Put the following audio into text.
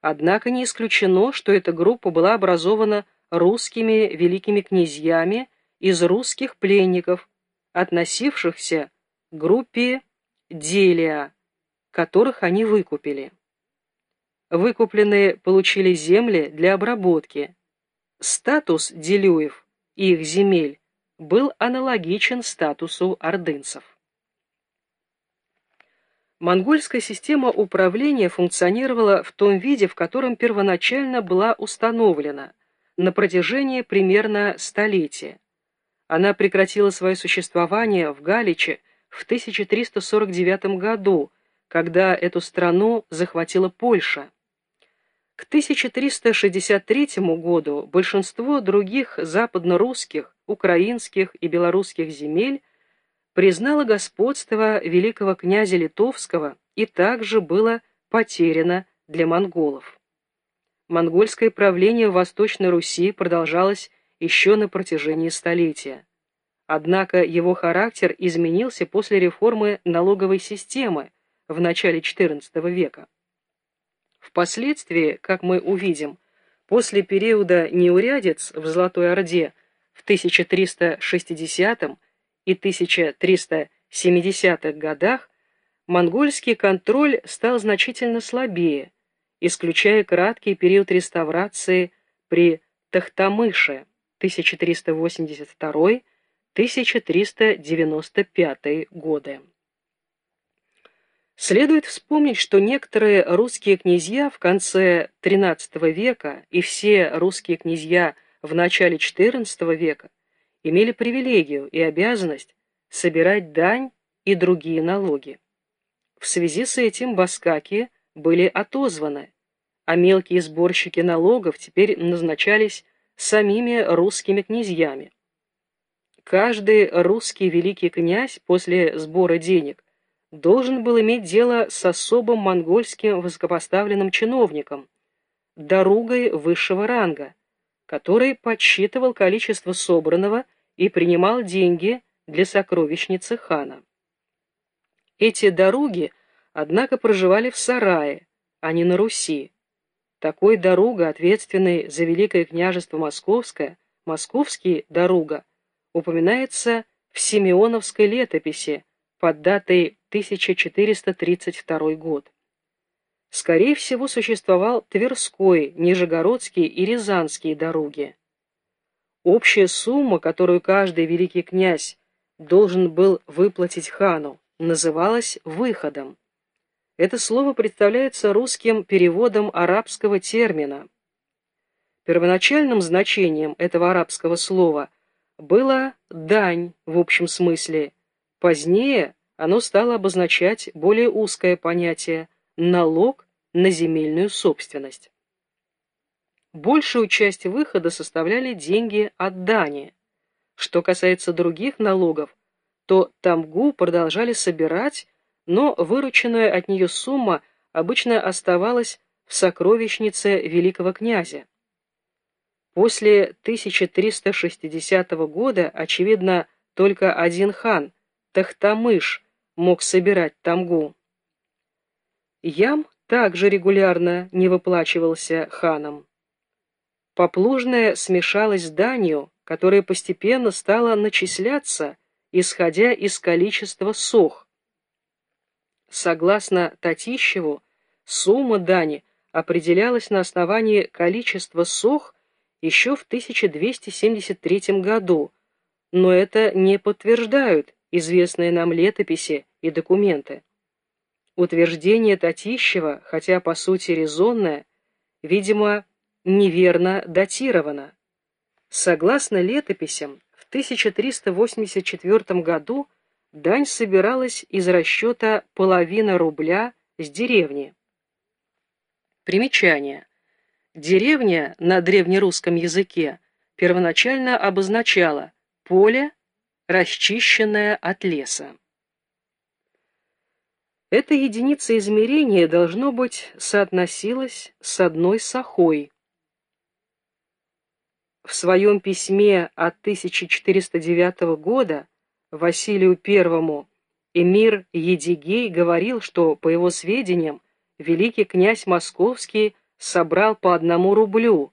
Однако не исключено, что эта группа была образована русскими великими князьями из русских пленников, относившихся к группе Делия, которых они выкупили. Выкупленные получили земли для обработки. Статус делюев и их земель был аналогичен статусу ордынцев. Монгольская система управления функционировала в том виде, в котором первоначально была установлена, на протяжении примерно столетия. Она прекратила свое существование в Галиче в 1349 году, когда эту страну захватила Польша. К 1363 году большинство других западно-русских, украинских и белорусских земель признало господство великого князя Литовского и также было потеряно для монголов. Монгольское правление в Восточной Руси продолжалось еще на протяжении столетия. Однако его характер изменился после реформы налоговой системы в начале XIV века. Впоследствии, как мы увидим, после периода неурядиц в Золотой Орде в 1360 и 1370-х годах монгольский контроль стал значительно слабее, исключая краткий период реставрации при Тахтамыше 1382-1395 годы. Следует вспомнить, что некоторые русские князья в конце XIII века и все русские князья в начале XIV века имели привилегию и обязанность собирать дань и другие налоги. В связи с этим баскаки были отозваны, а мелкие сборщики налогов теперь назначались самими русскими князьями. Каждый русский великий князь после сбора денег должен был иметь дело с особым монгольским высокопоставленным чиновником, дорогой высшего ранга, который подсчитывал количество собранного и принимал деньги для сокровищницы хана. Эти дороги, однако, проживали в сарае, а не на Руси. Такой дорога, ответственный за Великое княжество Московское, московский дорога, упоминается в Симеоновской летописи под датой 1432 год. Скорее всего, существовал Тверской, Нижегородский и Рязанские дороги. Общая сумма, которую каждый великий князь должен был выплатить хану, называлась выходом. Это слово представляется русским переводом арабского термина. Первоначальным значением этого арабского слова было «дань» в общем смысле. Позднее оно стало обозначать более узкое понятие налог на земельную собственность. Большую часть выхода составляли деньги от дани. Что касается других налогов, то тамгу продолжали собирать, но вырученная от нее сумма обычно оставалась в сокровищнице великого князя. После 1360 года, очевидно, только один хан, Тахтамыш, мог собирать тамгу. Ям также регулярно не выплачивался ханом. Поплужная смешалась с данью, которая постепенно стала начисляться, исходя из количества сох. Согласно Татищеву, сумма дани определялась на основании количества сох еще в 1273 году, но это не подтверждают известные нам летописи и документы. Утверждение Татищева, хотя по сути резонное, видимо, неверно датировано. Согласно летописям, в 1384 году дань собиралась из расчета половина рубля с деревни. Примечание. Деревня на древнерусском языке первоначально обозначала поле, расчищенное от леса. Эта единица измерения, должно быть, соотносилась с одной сахой. В своем письме от 1409 года Василию I эмир Едигей говорил, что, по его сведениям, великий князь Московский собрал по одному рублю,